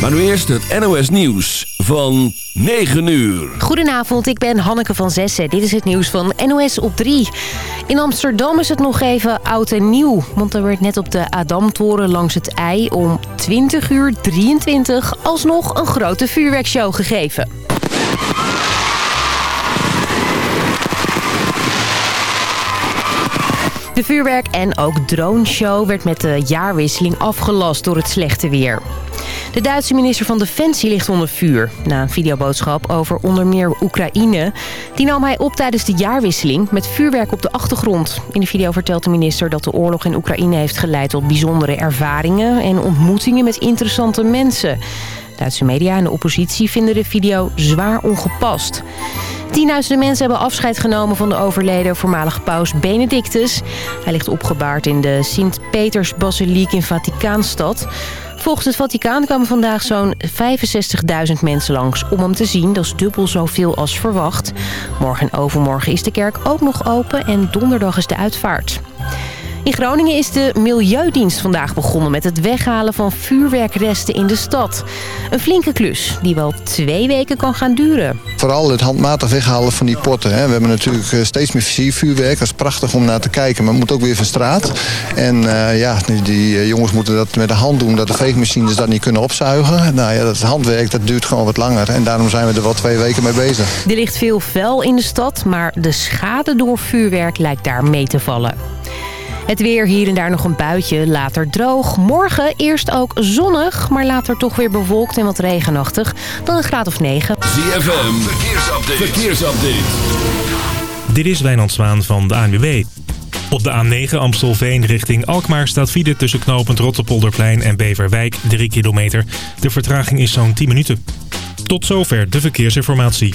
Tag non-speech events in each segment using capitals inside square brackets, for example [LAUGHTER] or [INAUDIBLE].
Maar nu eerst het NOS Nieuws van 9 uur. Goedenavond, ik ben Hanneke van Zessen. Dit is het nieuws van NOS op 3. In Amsterdam is het nog even oud en nieuw. Want er werd net op de Adamtoren langs het IJ om 20 uur 23 alsnog een grote vuurwerkshow gegeven. De vuurwerk- en ook droneshow werd met de jaarwisseling afgelast door het slechte weer. De Duitse minister van Defensie ligt onder vuur. Na een videoboodschap over onder meer Oekraïne. Die nam hij op tijdens de jaarwisseling met vuurwerk op de achtergrond. In de video vertelt de minister dat de oorlog in Oekraïne heeft geleid tot bijzondere ervaringen... en ontmoetingen met interessante mensen. Duitse media en de oppositie vinden de video zwaar ongepast. Tienduizenden mensen hebben afscheid genomen van de overleden voormalige paus Benedictus. Hij ligt opgebaard in de Sint-Peters-basiliek in Vaticaanstad. Volgens het Vaticaan kwamen vandaag zo'n 65.000 mensen langs om hem te zien. Dat is dubbel zoveel als verwacht. Morgen en overmorgen is de kerk ook nog open en donderdag is de uitvaart. In Groningen is de Milieudienst vandaag begonnen met het weghalen van vuurwerkresten in de stad. Een flinke klus die wel twee weken kan gaan duren. Vooral het handmatig weghalen van die potten. Hè. We hebben natuurlijk eh, steeds meer versiervuurwerk. Dat is prachtig om naar te kijken, maar het moet ook weer van straat. En uh, ja, die eh, jongens moeten dat met de hand doen, dat de veegmachines dat niet kunnen opzuigen. Nou ja, dat handwerk dat duurt gewoon wat langer. En daarom zijn we er wel twee weken mee bezig. Er ligt veel vuil in de stad, maar de schade door vuurwerk lijkt daar mee te vallen. Het weer hier en daar nog een buitje, later droog. Morgen eerst ook zonnig, maar later toch weer bewolkt en wat regenachtig. Dan een graad of 9. ZFM, verkeersupdate. verkeersupdate. Dit is Wijnand Zwaan van de ANWB. Op de A9 Amstelveen richting Alkmaar staat file tussen knooppunt Rotterpolderplein en Beverwijk 3 kilometer. De vertraging is zo'n 10 minuten. Tot zover de verkeersinformatie.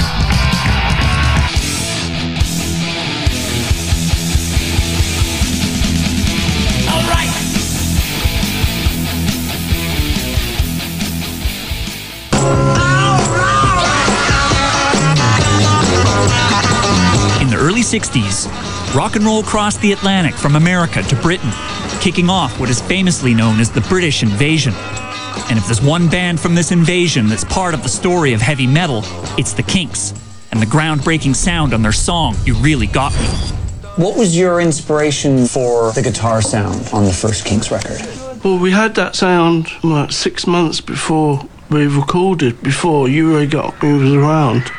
60s, rock and roll crossed the Atlantic from America to Britain, kicking off what is famously known as the British invasion. And if there's one band from this invasion that's part of the story of heavy metal, it's the Kinks. And the groundbreaking sound on their song, You Really Got Me. What was your inspiration for the guitar sound on the first Kinks record? Well, we had that sound like six months before we recorded, before You Really Got Me was around.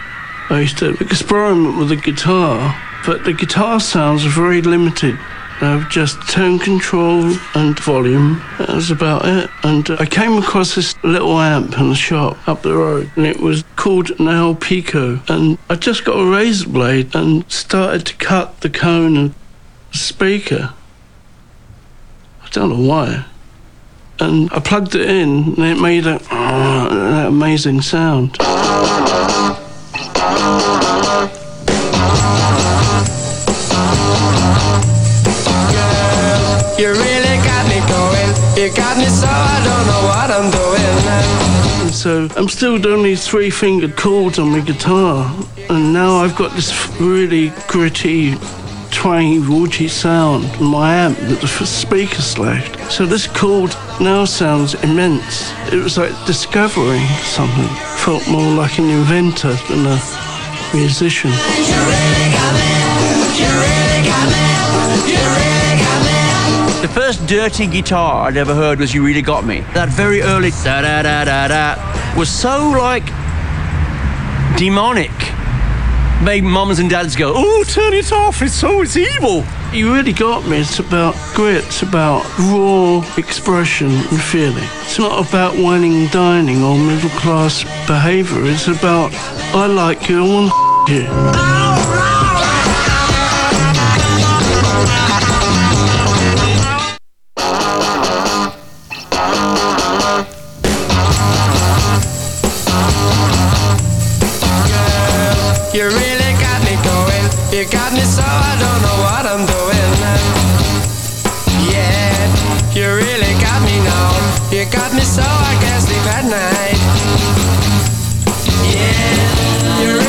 I used to experiment with the guitar, but the guitar sounds are very limited. Uh, just tone control and volume. That was about it. And uh, I came across this little amp in the shop up the road, and it was called an El Pico. And I just got a razor blade and started to cut the cone of the speaker. I don't know why. And I plugged it in, and it made that, that amazing sound. You got me so I don't know what I'm doing. And so I'm still doing these three fingered chords on my guitar, and now I've got this really gritty, twangy, woody sound on my amp that the speaker slashed. So this chord now sounds immense. It was like discovering something. Felt more like an inventor than a musician. The first dirty guitar I'd ever heard was You Really Got Me. That very early da da da da da was so like demonic made mums and dads go, oh, turn it off, it's so it's evil. You really got me. It's about grit. It's about raw expression and feeling. It's not about whining and dining or middle class behaviour. It's about I like you, I want you. You so I don't know what I'm doing. Yeah, you really got me now. You got me so I can't sleep at night. Yeah,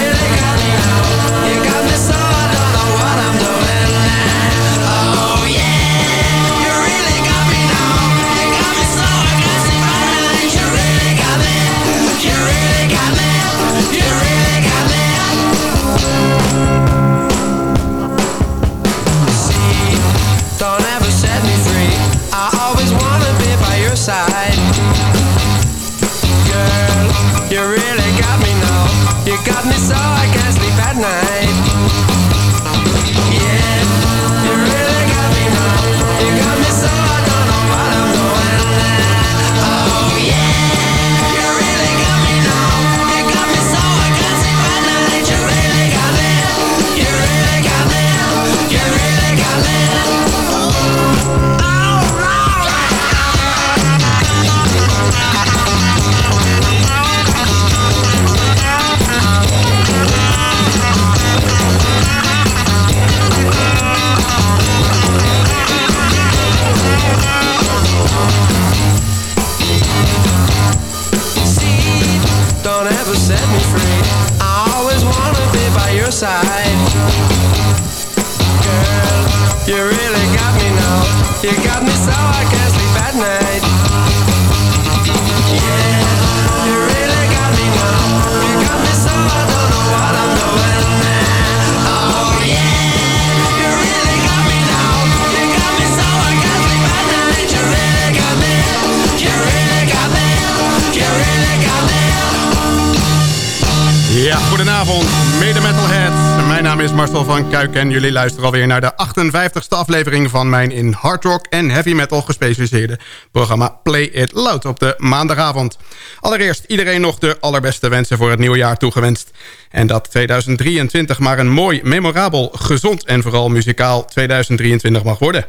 Marcel van Kuik en jullie luisteren alweer naar de 58ste aflevering van mijn in hard rock en heavy metal gespecialiseerde programma Play It Loud op de maandagavond. Allereerst iedereen nog de allerbeste wensen voor het nieuwe jaar toegewenst. En dat 2023 maar een mooi, memorabel, gezond en vooral muzikaal 2023 mag worden.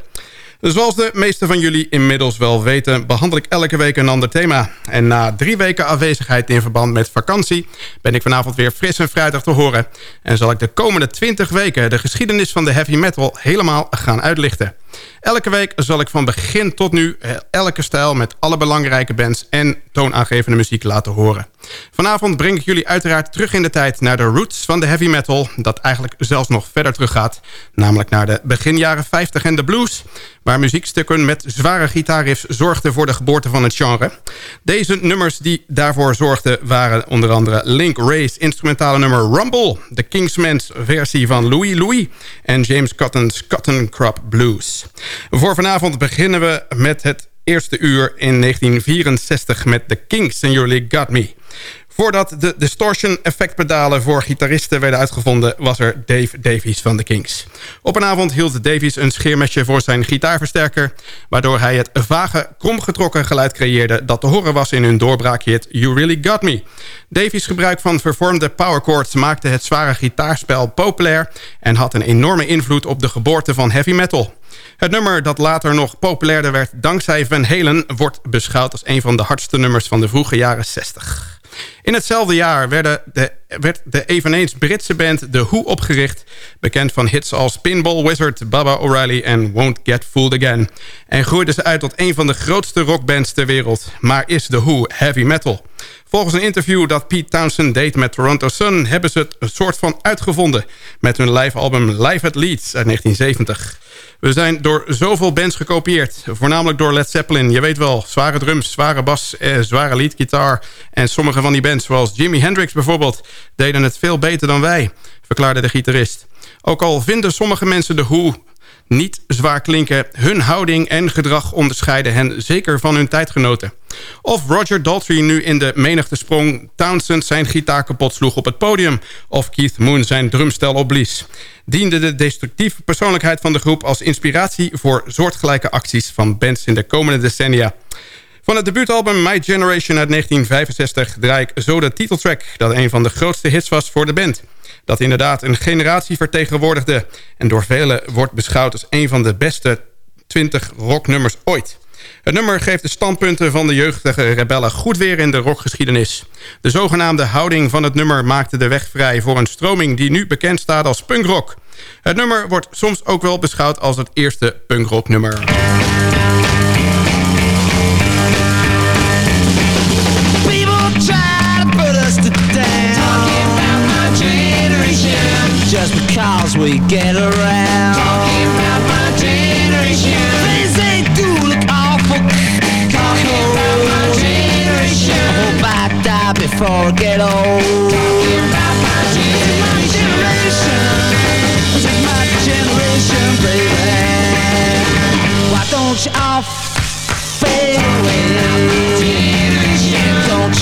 Zoals de meeste van jullie inmiddels wel weten... behandel ik elke week een ander thema. En na drie weken afwezigheid in verband met vakantie... ben ik vanavond weer fris en fruitig te horen. En zal ik de komende 20 weken de geschiedenis van de heavy metal... helemaal gaan uitlichten. Elke week zal ik van begin tot nu eh, elke stijl... met alle belangrijke bands en toonaangevende muziek laten horen. Vanavond breng ik jullie uiteraard terug in de tijd... naar de roots van de heavy metal... dat eigenlijk zelfs nog verder teruggaat. Namelijk naar de begin jaren 50 en de blues... waar muziekstukken met zware gitaarriffs zorgden voor de geboorte van het genre. Deze nummers die daarvoor zorgden waren onder andere Link Ray's instrumentale nummer Rumble... de Kingsman's versie van Louis Louis en James Cotton's Cotton Crop Blues. Voor vanavond beginnen we met het eerste uur in 1964 met The and You Really Got Me... Voordat de distortion effectpedalen voor gitaristen werden uitgevonden... was er Dave Davies van de Kings. Op een avond hield Davies een scheermesje voor zijn gitaarversterker... waardoor hij het vage, kromgetrokken geluid creëerde... dat te horen was in hun doorbraakhit You Really Got Me. Davies gebruik van vervormde powerchords maakte het zware gitaarspel populair... en had een enorme invloed op de geboorte van heavy metal. Het nummer dat later nog populairder werd dankzij Van Halen... wordt beschouwd als een van de hardste nummers van de vroege jaren 60. In hetzelfde jaar werden de, werd de eveneens Britse band The Who opgericht... bekend van hits als Pinball Wizard, Baba O'Reilly en Won't Get Fooled Again... en groeide ze uit tot een van de grootste rockbands ter wereld. Maar is The Who heavy metal? Volgens een interview dat Pete Townsend deed met Toronto Sun... hebben ze het een soort van uitgevonden... met hun live album Live at Leeds uit 1970... We zijn door zoveel bands gekopieerd. Voornamelijk door Led Zeppelin. Je weet wel, zware drums, zware bas, eh, zware leadgitaar. En sommige van die bands, zoals Jimi Hendrix bijvoorbeeld... deden het veel beter dan wij, verklaarde de gitarist. Ook al vinden sommige mensen de hoe niet zwaar klinken... hun houding en gedrag onderscheiden hen zeker van hun tijdgenoten. Of Roger Daltrey nu in de menigte sprong... Townsend zijn gitaar kapot sloeg op het podium... of Keith Moon zijn drumstel opblies... diende de destructieve persoonlijkheid van de groep... als inspiratie voor soortgelijke acties van bands in de komende decennia... Van het debuutalbum My Generation uit 1965 draai ik zo de titeltrack... dat een van de grootste hits was voor de band. Dat inderdaad een generatie vertegenwoordigde... en door velen wordt beschouwd als een van de beste 20 rocknummers ooit. Het nummer geeft de standpunten van de jeugdige rebellen goed weer in de rockgeschiedenis. De zogenaamde houding van het nummer maakte de weg vrij... voor een stroming die nu bekend staat als punkrock. Het nummer wordt soms ook wel beschouwd als het eerste punkrocknummer. People because we get around. Talking about my generation. Things they do look awful. Talking about my generation. I hope I die before I get old. Talking about my generation. This is my generation, baby. Why don't you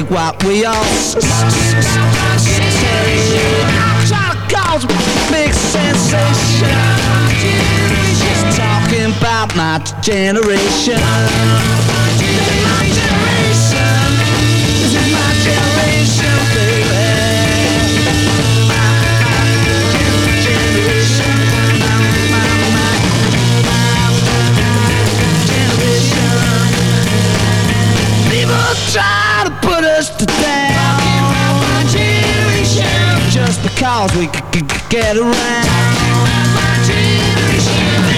To dig what we all s- s- s- s- say. I'm trying to cause a big sensation. Just talking about my generation. My because we could get around. My generation,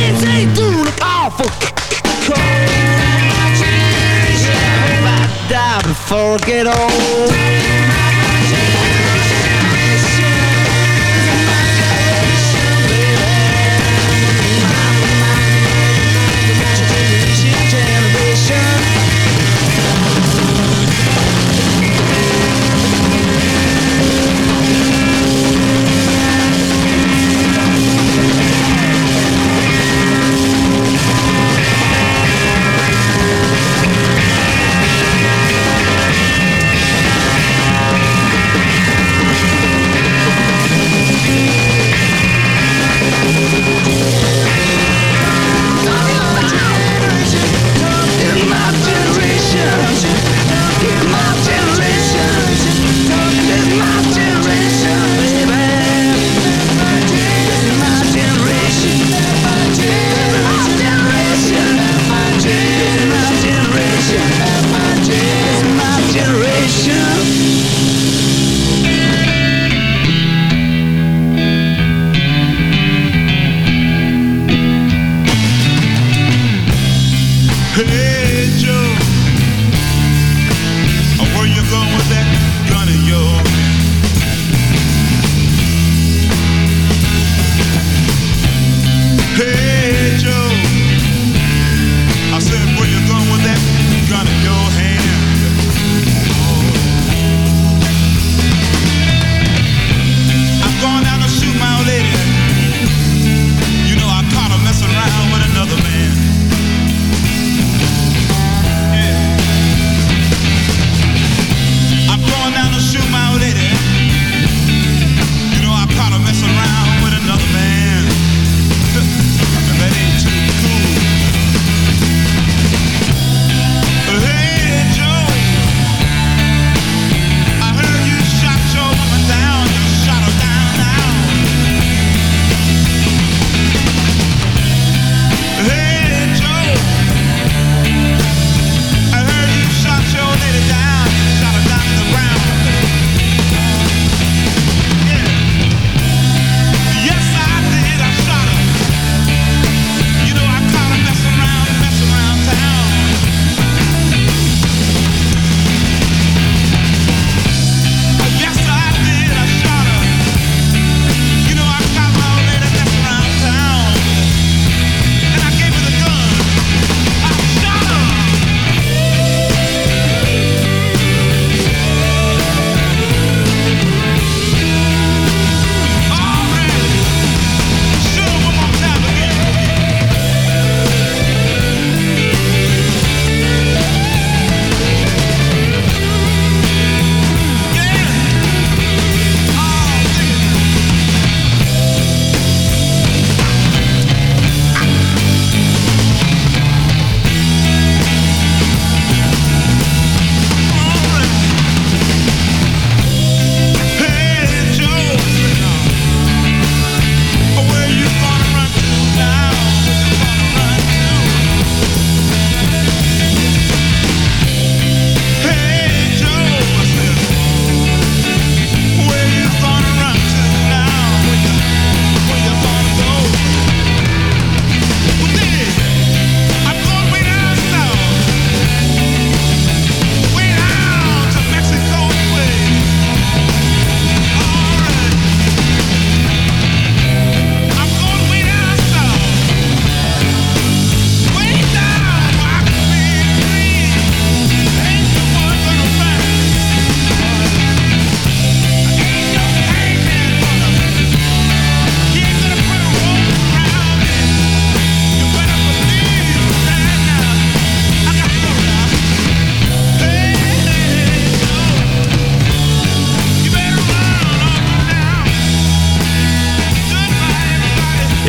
I hope I die before I get old.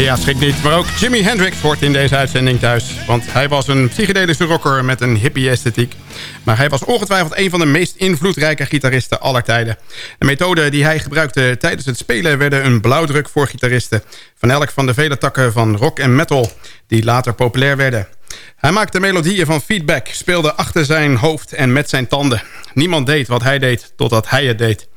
Ja, schrik niet. Maar ook Jimi Hendrix hoort in deze uitzending thuis. Want hij was een psychedelische rocker met een hippie-esthetiek. Maar hij was ongetwijfeld een van de meest invloedrijke gitaristen aller tijden. De methoden die hij gebruikte tijdens het spelen... werden een blauwdruk voor gitaristen. Van elk van de vele takken van rock en metal... die later populair werden. Hij maakte melodieën van feedback, speelde achter zijn hoofd en met zijn tanden. Niemand deed wat hij deed, totdat hij het deed.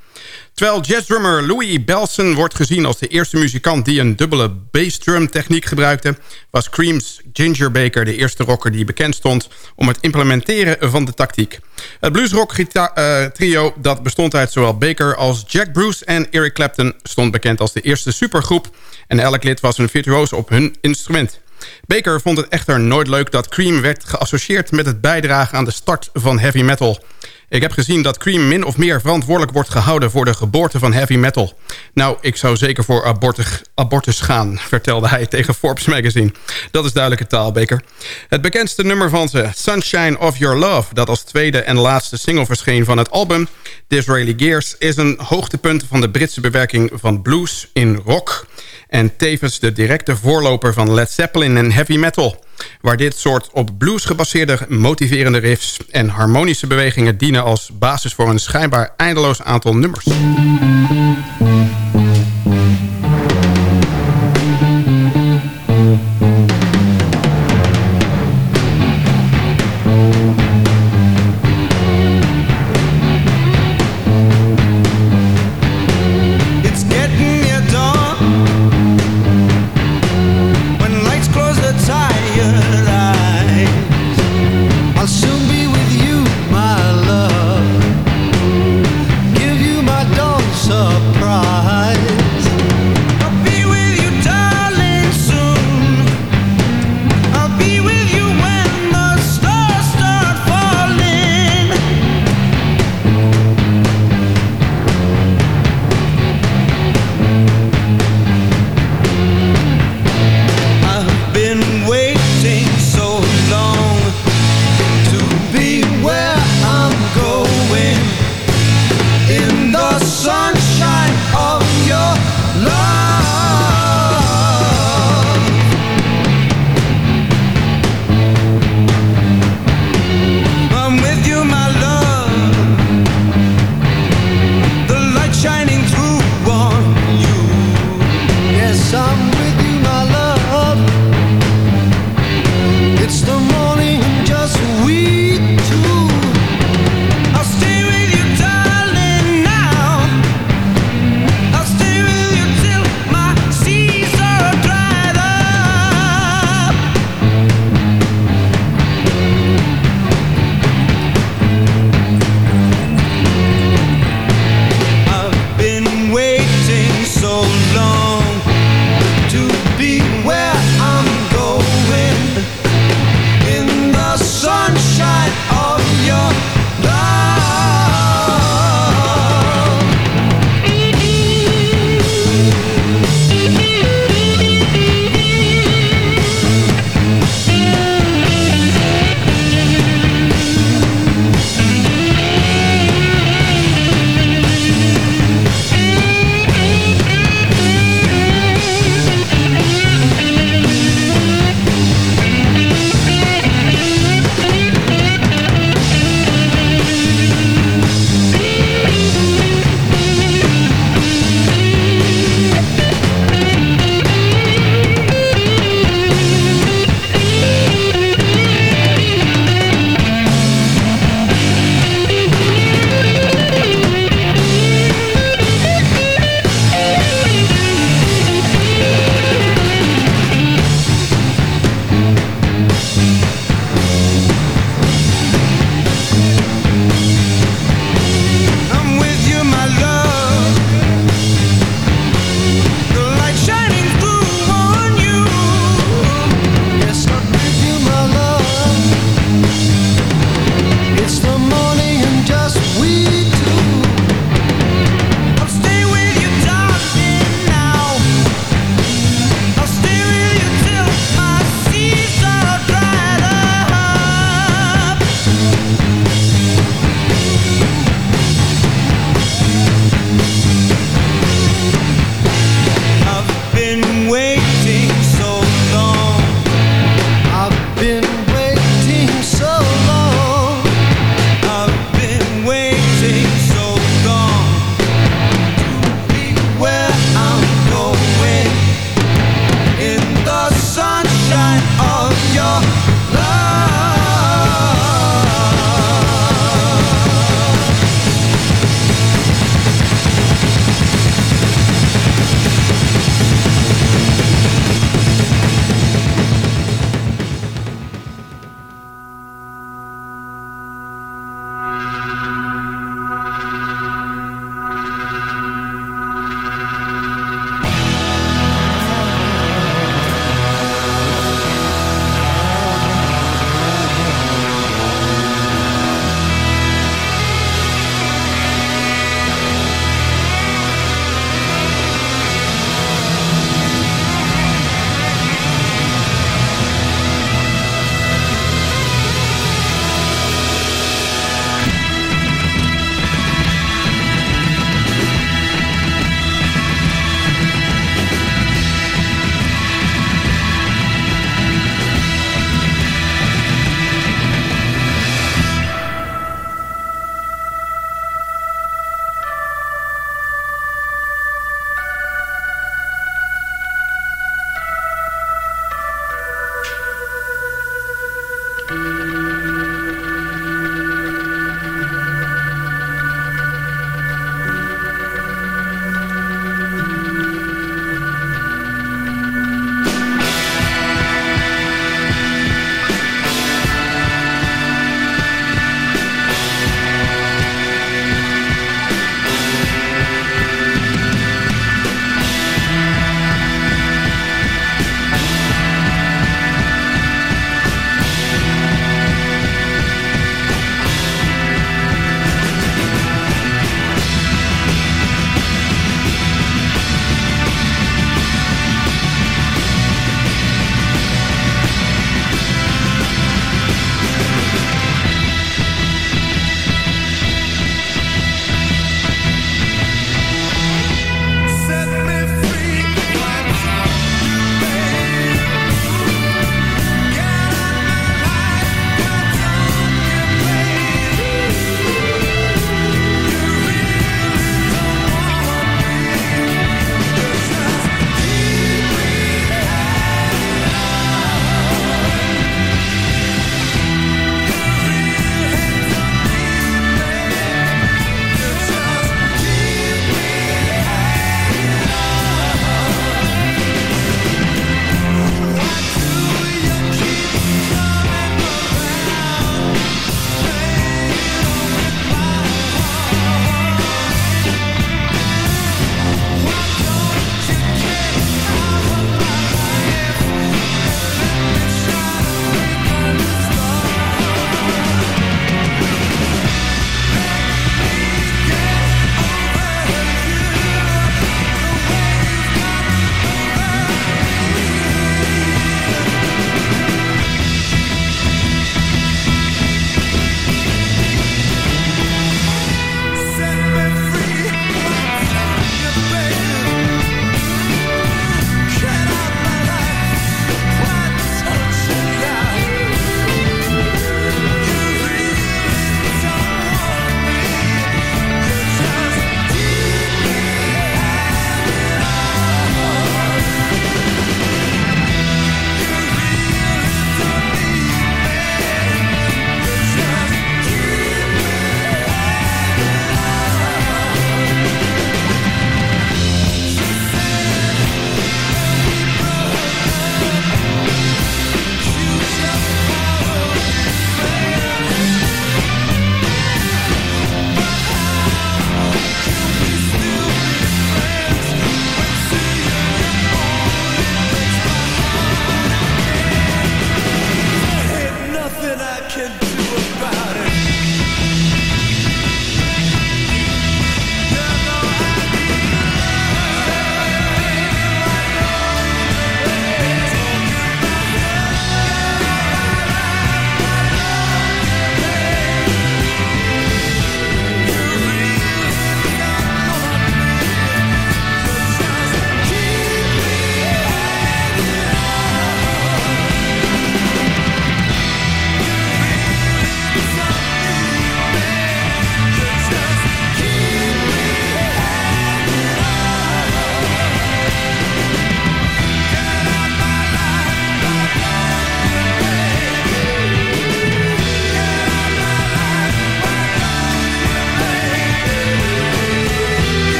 Terwijl jazzdrummer Louis Belson wordt gezien als de eerste muzikant... die een dubbele bassdrum techniek gebruikte... was Cream's Ginger Baker de eerste rocker die bekend stond... om het implementeren van de tactiek. Het bluesrock uh, trio dat bestond uit zowel Baker als Jack Bruce en Eric Clapton... stond bekend als de eerste supergroep... en elk lid was een virtuoos op hun instrument. Baker vond het echter nooit leuk dat Cream werd geassocieerd met het bijdragen aan de start van heavy metal. Ik heb gezien dat Cream min of meer verantwoordelijk wordt gehouden voor de geboorte van heavy metal. Nou, ik zou zeker voor abortus, abortus gaan, [LAUGHS] vertelde hij tegen Forbes magazine. Dat is duidelijke taal, Baker. Het bekendste nummer van ze, Sunshine of Your Love... dat als tweede en laatste single verscheen van het album... Disraeli Gears, is een hoogtepunt van de Britse bewerking van blues in rock en tevens de directe voorloper van Led Zeppelin en heavy metal... waar dit soort op blues gebaseerde motiverende riffs... en harmonische bewegingen dienen als basis voor een schijnbaar eindeloos aantal nummers.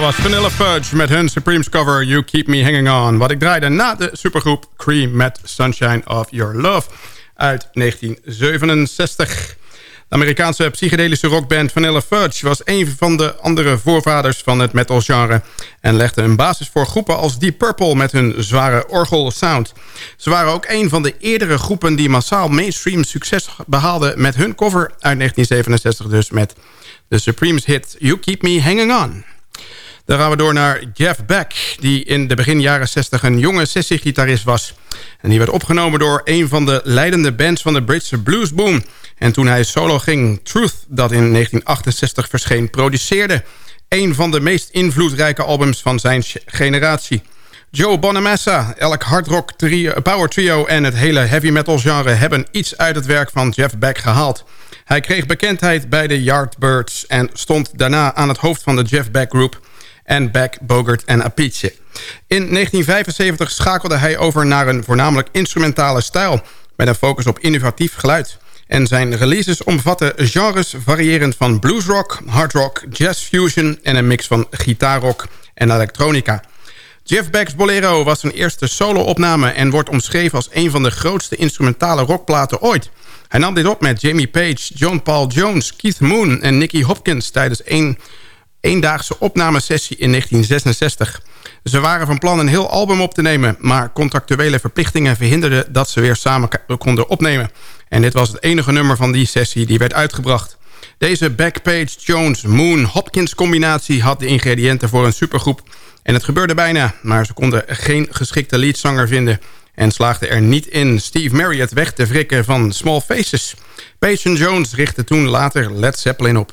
Dat was Vanilla Fudge met hun Supremes cover You Keep Me Hanging On. Wat ik draaide na de supergroep Cream met Sunshine of Your Love uit 1967. De Amerikaanse psychedelische rockband Vanilla Fudge... was een van de andere voorvaders van het metalgenre... en legde een basis voor groepen als Deep Purple... met hun zware orgelsound. Ze waren ook een van de eerdere groepen... die massaal mainstream succes behaalden met hun cover uit 1967... dus met de Supremes hit You Keep Me Hanging On. Dan gaan we door naar Jeff Beck... die in de begin jaren 60 een jonge sessiegitarist was. En die werd opgenomen door een van de leidende bands... van de Britse bluesboom... En toen hij solo ging, Truth, dat in 1968 verscheen, produceerde... een van de meest invloedrijke albums van zijn generatie. Joe Bonamassa, elk hardrock trio, power trio en het hele heavy metal genre... hebben iets uit het werk van Jeff Beck gehaald. Hij kreeg bekendheid bij de Yardbirds... en stond daarna aan het hoofd van de Jeff Beck Group... en Beck, Bogert en Apice. In 1975 schakelde hij over naar een voornamelijk instrumentale stijl... met een focus op innovatief geluid... En zijn releases omvatten genres variërend van bluesrock, hardrock, jazz fusion... en een mix van gitaarrock en elektronica. Jeff Beck's Bolero was zijn eerste solo-opname... en wordt omschreven als een van de grootste instrumentale rockplaten ooit. Hij nam dit op met Jamie Page, John Paul Jones, Keith Moon en Nicky Hopkins... tijdens een eendaagse opnamesessie in 1966. Ze waren van plan een heel album op te nemen... maar contractuele verplichtingen verhinderden dat ze weer samen konden opnemen. En dit was het enige nummer van die sessie die werd uitgebracht. Deze Backpage Jones-Moon-Hopkins combinatie had de ingrediënten voor een supergroep. En het gebeurde bijna, maar ze konden geen geschikte leadzanger vinden... en slaagden er niet in Steve Marriott weg te wrikken van Small Faces. Page Jones richtte toen later Led Zeppelin op.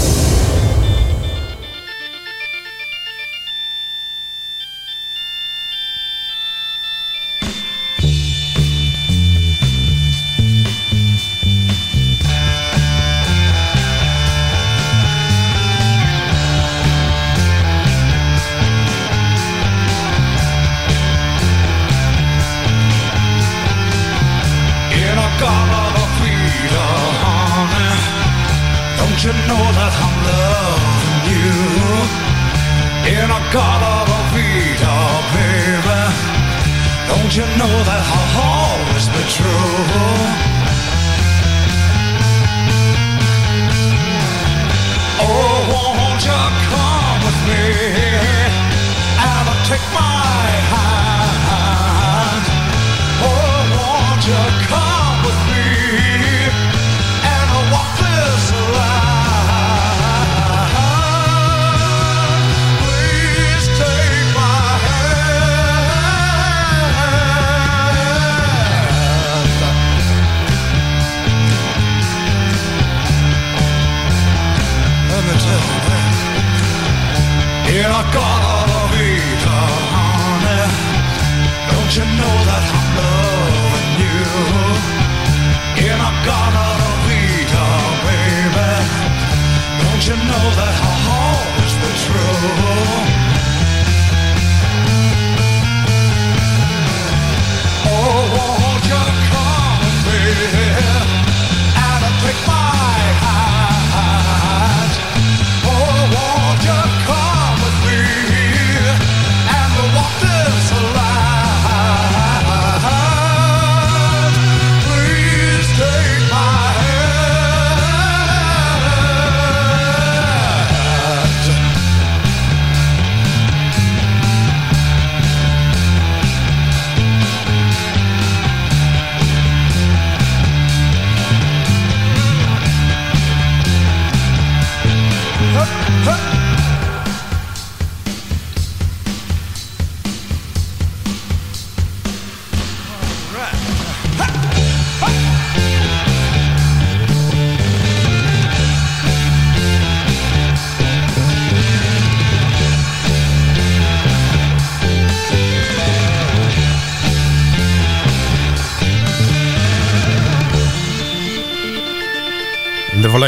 That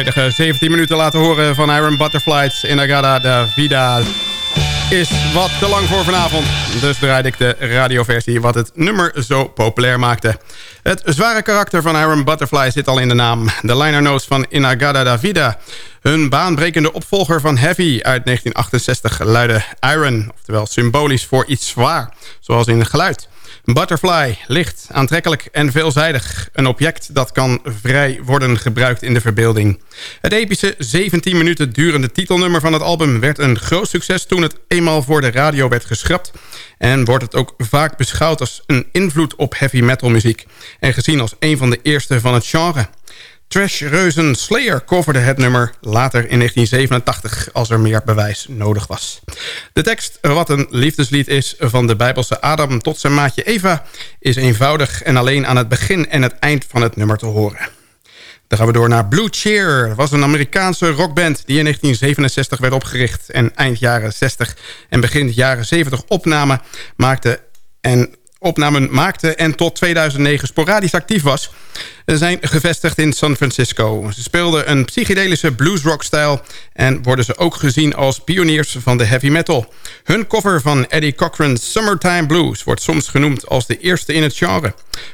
volledige 17 minuten laten horen van Iron Butterflies in Agada da Vida is wat te lang voor vanavond. Dus draaide ik de radioversie wat het nummer zo populair maakte. Het zware karakter van Iron Butterfly zit al in de naam. De liner notes van Inagada da Vida. Hun baanbrekende opvolger van Heavy uit 1968 luidde Iron. Oftewel symbolisch voor iets zwaar, zoals in geluid. Butterfly, licht, aantrekkelijk en veelzijdig. Een object dat kan vrij worden gebruikt in de verbeelding. Het epische 17 minuten durende titelnummer van het album... werd een groot succes toen het eenmaal voor de radio werd geschrapt... en wordt het ook vaak beschouwd als een invloed op heavy metal muziek... en gezien als een van de eerste van het genre... Trash-reuzen Slayer coverde het nummer later in 1987 als er meer bewijs nodig was. De tekst, wat een liefdeslied is van de Bijbelse Adam tot zijn maatje Eva... is eenvoudig en alleen aan het begin en het eind van het nummer te horen. Dan gaan we door naar Blue Cheer. Dat was een Amerikaanse rockband die in 1967 werd opgericht... en eind jaren 60 en begin jaren 70 opnamen maakte... en opnamen maakte en tot 2009 sporadisch actief was... zijn gevestigd in San Francisco. Ze speelden een psychedelische bluesrock-stijl... en worden ze ook gezien als pioniers van de heavy metal. Hun cover van Eddie Cochran's Summertime Blues... wordt soms genoemd als de eerste in het genre.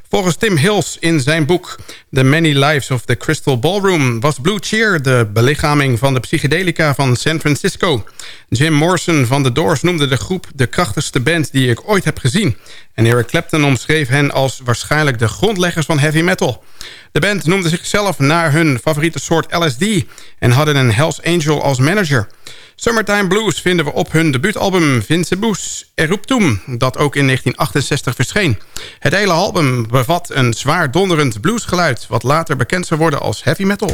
Volgens Tim Hills in zijn boek The Many Lives of the Crystal Ballroom... was Blue Cheer de belichaming van de psychedelica van San Francisco. Jim Morrison van The Doors noemde de groep de krachtigste band die ik ooit heb gezien... En Eric Clapton omschreef hen als waarschijnlijk de grondleggers van heavy metal. De band noemde zichzelf naar hun favoriete soort LSD... en hadden een Hells Angel als manager. Summertime Blues vinden we op hun debuutalbum Vincebus Eruptum... dat ook in 1968 verscheen. Het hele album bevat een zwaar donderend bluesgeluid... wat later bekend zou worden als heavy metal.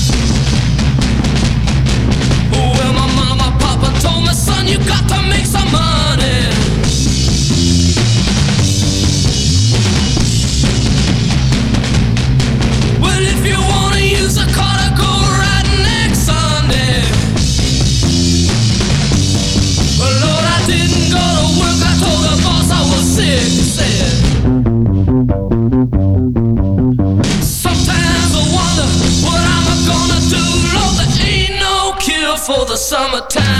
time.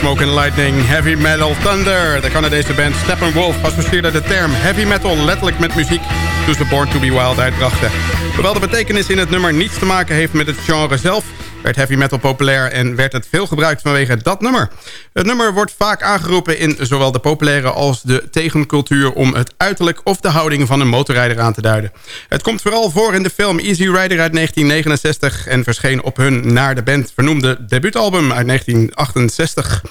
Smoke and Lightning, Heavy Metal Thunder. De Canadese band Steppenwolf associeerde de term heavy metal letterlijk met muziek toen ze Born to be Wild uitbrachten. Hoewel de betekenis in het nummer niets te maken heeft met het genre zelf werd heavy metal populair en werd het veel gebruikt vanwege dat nummer. Het nummer wordt vaak aangeroepen in zowel de populaire als de tegencultuur... om het uiterlijk of de houding van een motorrijder aan te duiden. Het komt vooral voor in de film Easy Rider uit 1969... en verscheen op hun naar de band vernoemde debuutalbum uit 1968...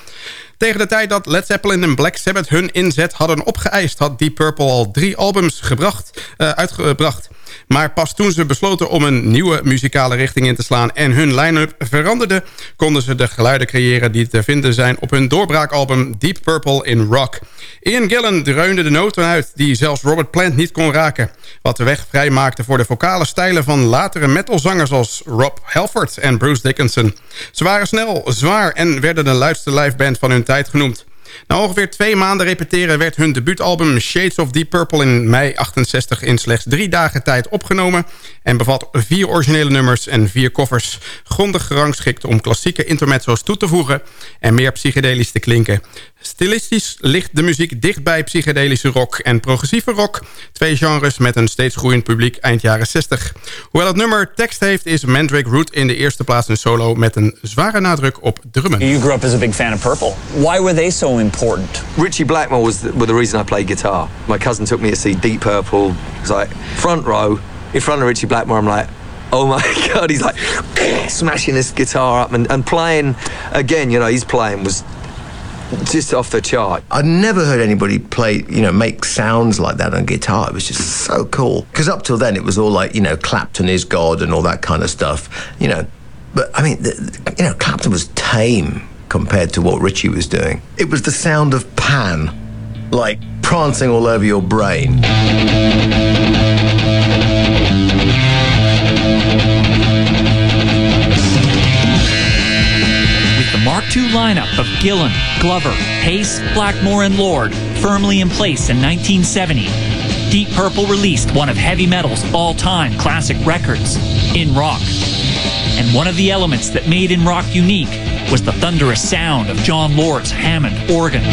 Tegen de tijd dat Led Zeppelin en Black Sabbath hun inzet hadden opgeëist... had Deep Purple al drie albums gebracht, uh, uitgebracht. Maar pas toen ze besloten om een nieuwe muzikale richting in te slaan... en hun line-up veranderde... konden ze de geluiden creëren die te vinden zijn... op hun doorbraakalbum Deep Purple in Rock. Ian Gillan dreunde de noten uit die zelfs Robert Plant niet kon raken... wat de weg vrijmaakte voor de vocale stijlen van latere metalzangers... als Rob Halford en Bruce Dickinson. Ze waren snel, zwaar en werden de luidste liveband van hun tijd genoemd. Na ongeveer twee maanden repeteren werd hun debuutalbum Shades of Deep Purple in mei 68 in slechts drie dagen tijd opgenomen en bevat vier originele nummers en vier koffers, grondig gerangschikt om klassieke intermezzo's toe te voegen en meer psychedelisch te klinken. Stilistisch ligt de muziek dicht bij psychedelische rock en progressieve rock, twee genres met een steeds groeiend publiek eind jaren 60. Hoewel het nummer tekst heeft, is Mandrake Root in de eerste plaats een solo met een zware nadruk op drummen. You grew up as a big fan of Purple. Why were they so important? Richie Blackmore was the, was the reason I played guitar. My cousin took me to see Deep Purple. It was like front row in front of Richie Blackmore. I'm like, oh my [LAUGHS] god, he's like [CLEARS THROAT] smashing this guitar up and, and playing again. You know, his playing was just off the chart. I'd never heard anybody play, you know, make sounds like that on guitar. It was just so cool. Because up till then, it was all like, you know, Clapton is God and all that kind of stuff, you know. But I mean, the, you know, Clapton was tame compared to what Richie was doing. It was the sound of Pan, like prancing all over your brain. With the Mark II lineup of Gillan, Glover, Pace, Blackmore, and Lord firmly in place in 1970, Deep Purple released one of heavy metal's all-time classic records, In Rock. And one of the elements that made In Rock unique was the thunderous sound of John Lord's Hammond organ.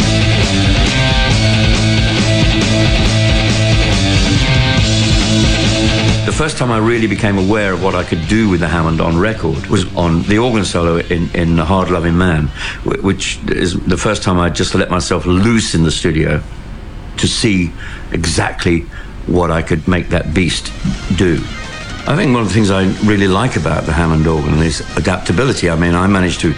The first time I really became aware of what I could do with the Hammond on record was on the organ solo in, in The Hard Loving Man, which is the first time I just let myself loose in the studio to see exactly what I could make that beast do. I think one of the things I really like about the Hammond organ is adaptability. I mean, I managed to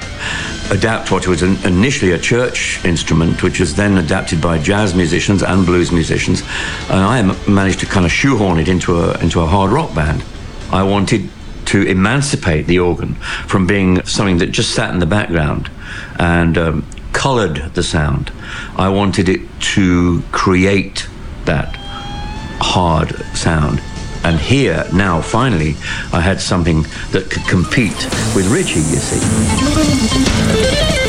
adapt what was initially a church instrument, which was then adapted by jazz musicians and blues musicians, and I managed to kind of shoehorn it into a into a hard rock band. I wanted to emancipate the organ from being something that just sat in the background and um, colored the sound. I wanted it to create that hard sound. And here, now, finally, I had something that could compete with Richie, you see.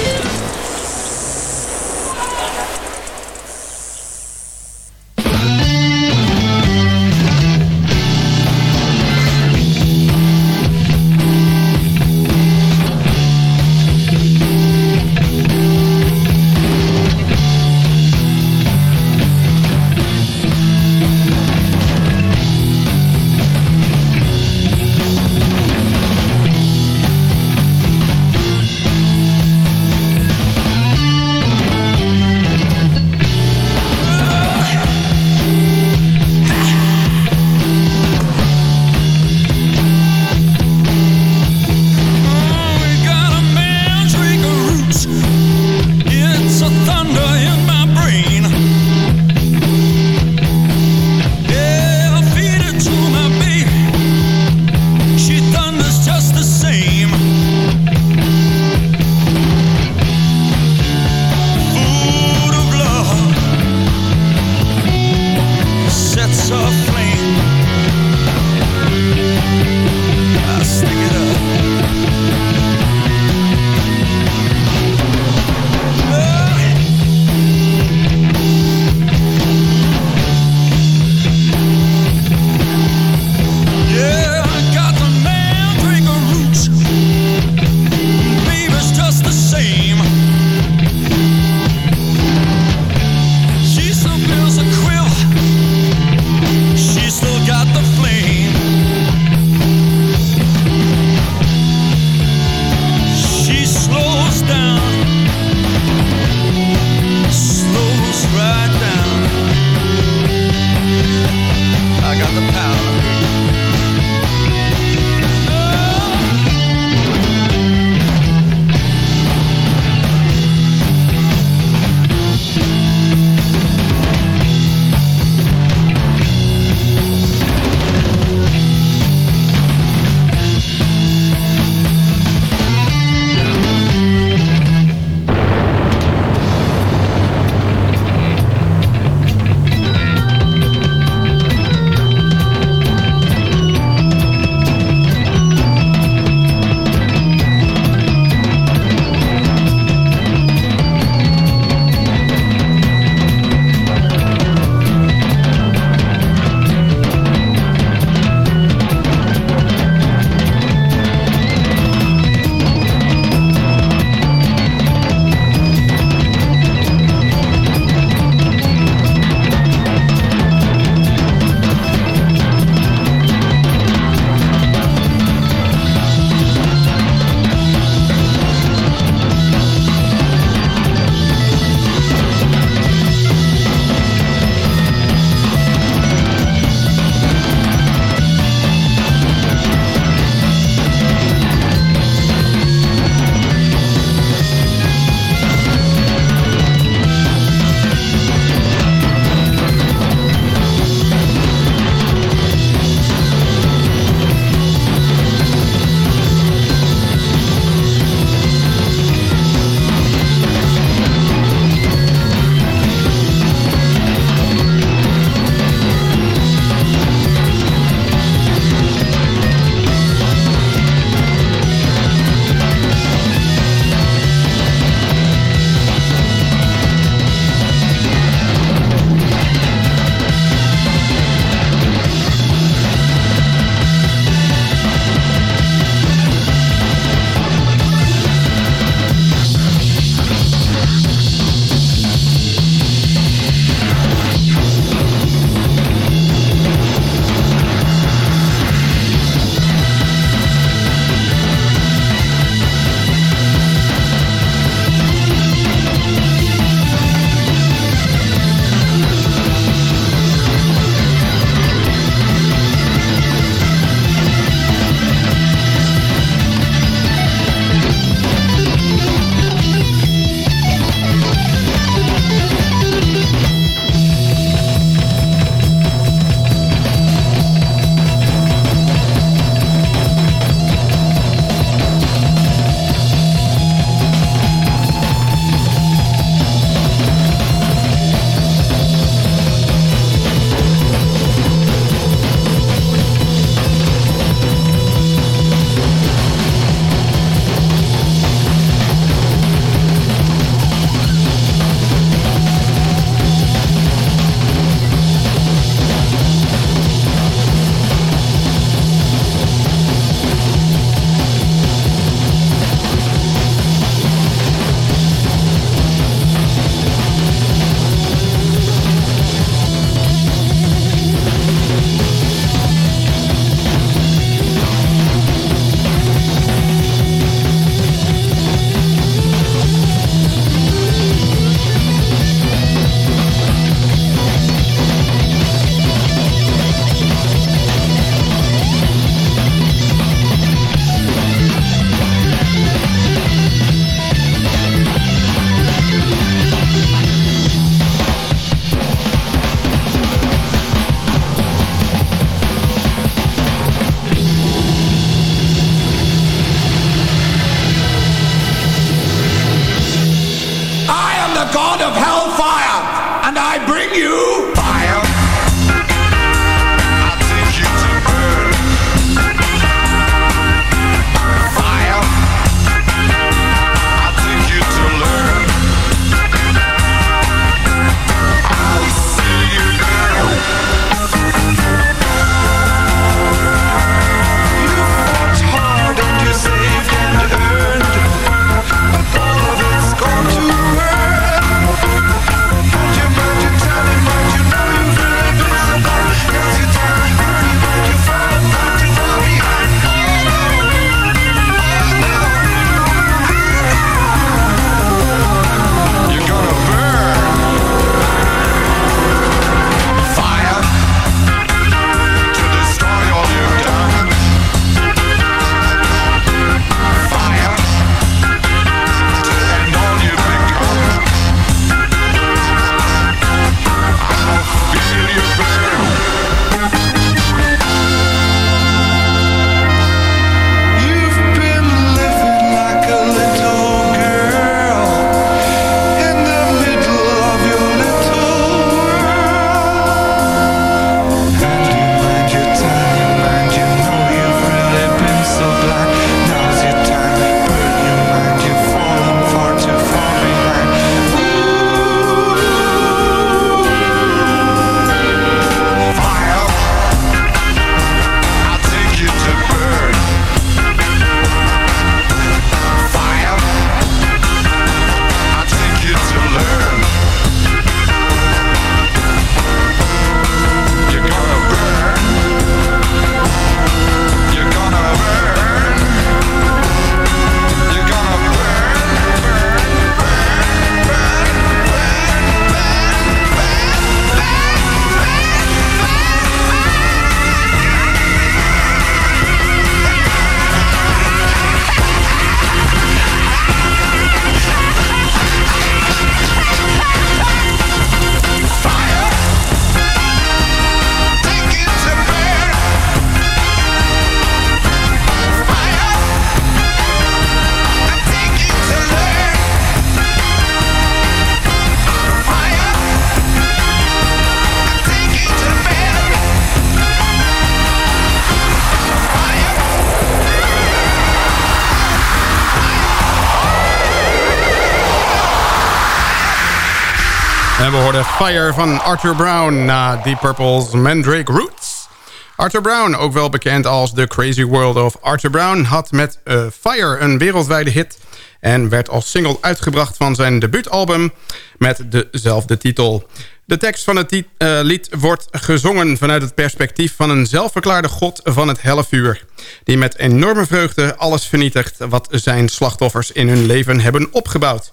Fire van Arthur Brown na Deep Purple's Mandrake Roots. Arthur Brown, ook wel bekend als The Crazy World of Arthur Brown... had met eh, Fire een wereldwijde hit... en werd als single uitgebracht van zijn debuutalbum... met dezelfde titel. De tekst van het eh, lied wordt gezongen vanuit het perspectief... van een zelfverklaarde god van het helle vuur... die met enorme vreugde alles vernietigt... wat zijn slachtoffers in hun leven hebben opgebouwd.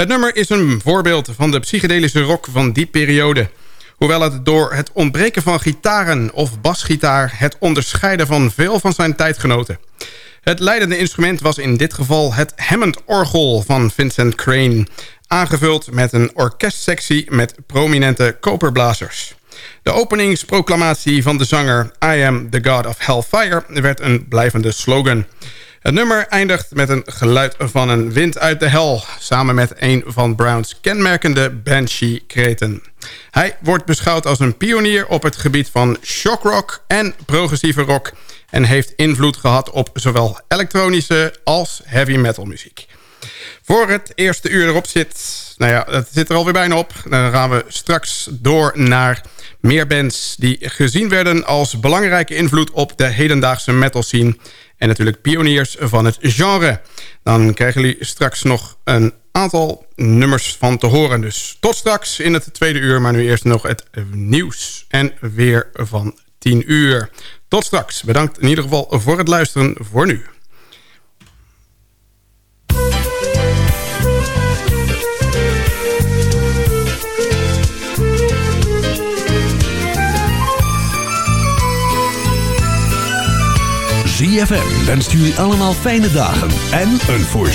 Het nummer is een voorbeeld van de psychedelische rock van die periode. Hoewel het door het ontbreken van gitaren of basgitaar... het onderscheiden van veel van zijn tijdgenoten. Het leidende instrument was in dit geval het Hammond-orgel van Vincent Crane... aangevuld met een orkestsectie met prominente koperblazers. De openingsproclamatie van de zanger I am the God of Hellfire... werd een blijvende slogan... Het nummer eindigt met een geluid van een wind uit de hel... samen met een van Browns kenmerkende Banshee-kreten. Hij wordt beschouwd als een pionier op het gebied van shockrock en progressieve rock... en heeft invloed gehad op zowel elektronische als heavy metal muziek. Voor het eerste uur erop zit... Nou ja, het zit er alweer bijna op. Dan gaan we straks door naar meer bands... die gezien werden als belangrijke invloed op de hedendaagse metal scene... en natuurlijk pioniers van het genre. Dan krijgen jullie straks nog een aantal nummers van te horen. Dus tot straks in het tweede uur, maar nu eerst nog het nieuws en weer van 10 uur. Tot straks. Bedankt in ieder geval voor het luisteren voor nu. ZFM wenst jullie allemaal fijne dagen en een voorspoedig